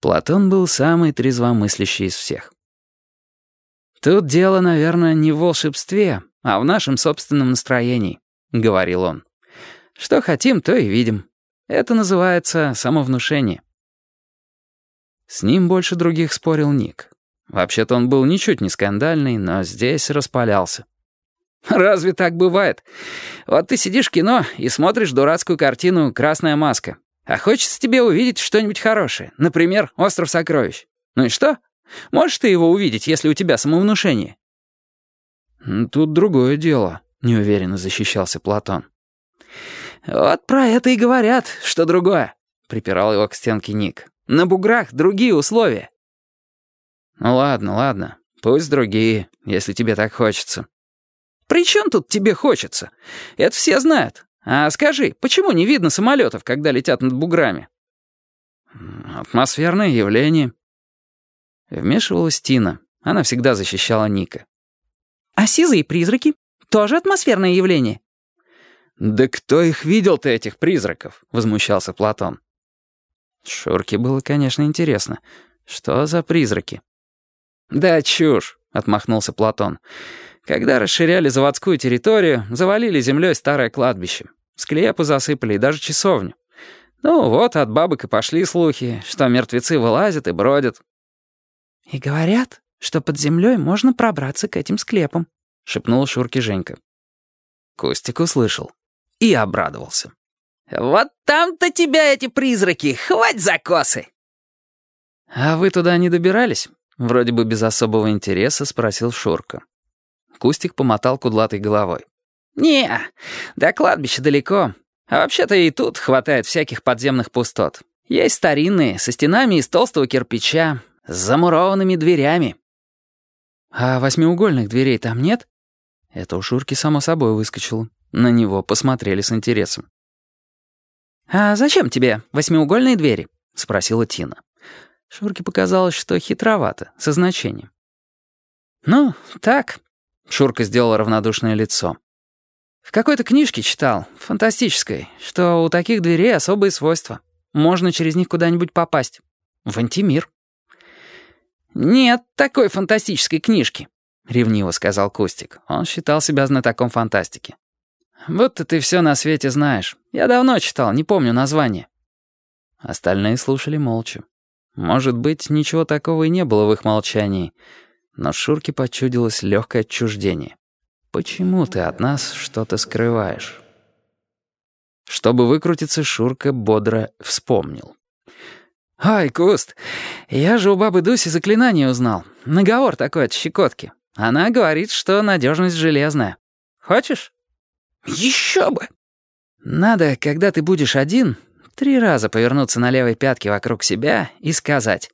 Платон был самый трезвомыслящий из всех. «Тут дело, наверное, не в волшебстве, а в нашем собственном настроении», — говорил он. «Что хотим, то и видим. Это называется самовнушение». С ним больше других спорил Ник. Вообще-то он был ничуть не скандальный, но здесь распалялся. «Разве так бывает? Вот ты сидишь в кино и смотришь дурацкую картину «Красная маска». А хочется тебе увидеть что-нибудь хорошее. Например, «Остров сокровищ». Ну и что? Можешь ты его увидеть, если у тебя самовнушение?» «Тут другое дело», — неуверенно защищался Платон. «Вот про это и говорят, что другое», — припирал его к стенке Ник. «На буграх другие условия». «Ну ладно, ладно, пусть другие, если тебе так хочется». «При чем тут тебе хочется? Это все знают. А скажи, почему не видно самолетов, когда летят над буграми?» «Атмосферное явление». Вмешивалась Тина. Она всегда защищала Ника. «А сизые призраки? Тоже атмосферное явление?» «Да кто их видел-то, этих призраков?» — возмущался Платон. Шурке было, конечно, интересно. Что за призраки? «Да чушь», — отмахнулся Платон. «Когда расширяли заводскую территорию, завалили землей старое кладбище. Склепы засыпали и даже часовню. Ну вот от бабок и пошли слухи, что мертвецы вылазят и бродят. «И говорят, что под землей можно пробраться к этим склепам», — шепнула Шурке Женька. Костик услышал и обрадовался. «Вот там-то тебя эти призраки, хвать за косы!» «А вы туда не добирались?» Вроде бы без особого интереса спросил Шурка. Кустик помотал кудлатой головой. «Не, до кладбища далеко. А вообще-то и тут хватает всяких подземных пустот. Есть старинные, со стенами из толстого кирпича, с замурованными дверями». «А восьмиугольных дверей там нет?» Это у Шурки само собой выскочило. На него посмотрели с интересом. «А зачем тебе восьмиугольные двери?» — спросила Тина. Шурке показалось, что хитровато, со значением. «Ну, так», — Шурка сделала равнодушное лицо. В какой-то книжке читал, фантастической, что у таких дверей особые свойства. Можно через них куда-нибудь попасть. В антимир. «Нет такой фантастической книжки», — ревниво сказал Кустик. Он считал себя знатоком фантастики. «Будто ты все на свете знаешь. Я давно читал, не помню название». Остальные слушали молча. Может быть, ничего такого и не было в их молчании, но Шурке почудилось легкое отчуждение. Почему ты от нас что-то скрываешь?» Чтобы выкрутиться, Шурка бодро вспомнил. «Ай, Куст, я же у бабы Дуси заклинание узнал. Наговор такой от щекотки. Она говорит, что надежность железная. Хочешь?» «Еще бы!» «Надо, когда ты будешь один, три раза повернуться на левой пятке вокруг себя и сказать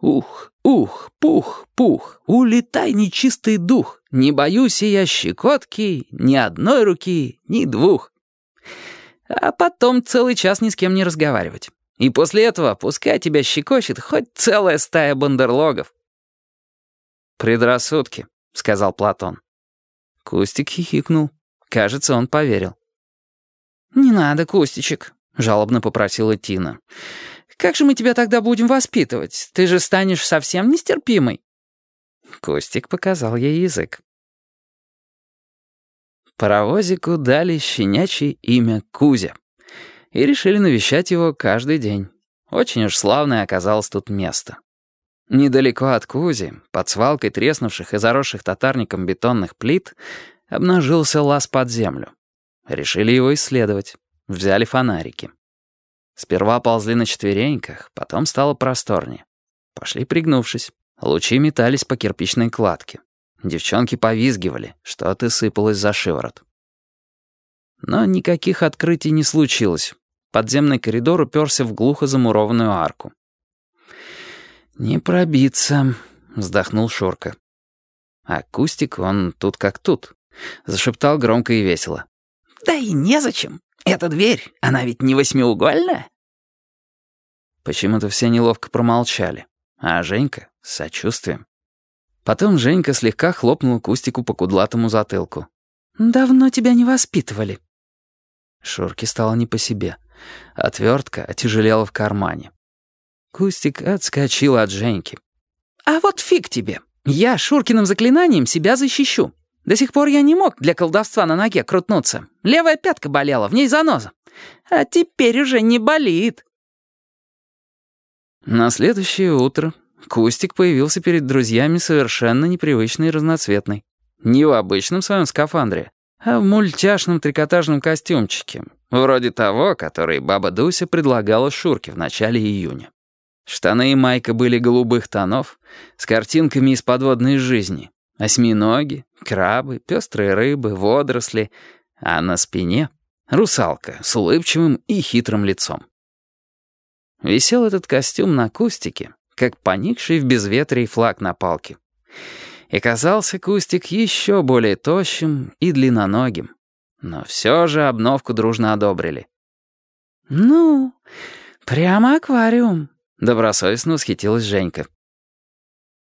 «Ух, ух, пух, пух, улетай, нечистый дух, не боюсь я щекотки ни одной руки, ни двух». А потом целый час ни с кем не разговаривать. И после этого пускай тебя щекочет хоть целая стая бандерлогов. «Предрассудки», — сказал Платон. Кустик хихикнул. Кажется, он поверил. «Не надо, Кустичек», — жалобно попросила Тина. Как же мы тебя тогда будем воспитывать? Ты же станешь совсем нестерпимой». Костик показал ей язык. Паровозику дали щенячье имя Кузя. И решили навещать его каждый день. Очень уж славное оказалось тут место. Недалеко от Кузи, под свалкой треснувших и заросших татарником бетонных плит, обнажился лаз под землю. Решили его исследовать. Взяли фонарики. Сперва ползли на четвереньках, потом стало просторнее. Пошли пригнувшись. Лучи метались по кирпичной кладке. Девчонки повизгивали, что-то сыпалось за шиворот. Но никаких открытий не случилось. Подземный коридор уперся в глухо замурованную арку. «Не пробиться», — вздохнул Шурка. Акустик, он тут как тут. Зашептал громко и весело. «Да и незачем. Эта дверь, она ведь не восьмиугольная?» Почему-то все неловко промолчали, а Женька — с сочувствием. Потом Женька слегка хлопнула Кустику по кудлатому затылку. «Давно тебя не воспитывали». Шурке стало не по себе. Отвертка отяжелела в кармане. Кустик отскочил от Женьки. «А вот фиг тебе! Я Шуркиным заклинанием себя защищу. До сих пор я не мог для колдовства на ноге крутнуться. Левая пятка болела, в ней заноза. А теперь уже не болит». На следующее утро Кустик появился перед друзьями совершенно непривычный и разноцветный. Не в обычном своем скафандре, а в мультяшном трикотажном костюмчике, вроде того, который баба Дуся предлагала Шурке в начале июня. Штаны и майка были голубых тонов, с картинками из подводной жизни. Осьминоги, крабы, пестрые рыбы, водоросли, а на спине — русалка с улыбчивым и хитрым лицом. Висел этот костюм на кустике, как поникший в безветрии флаг на палке. И казался кустик еще более тощим и длинноногим. Но все же обновку дружно одобрили. «Ну, прямо аквариум», — добросовестно восхитилась Женька.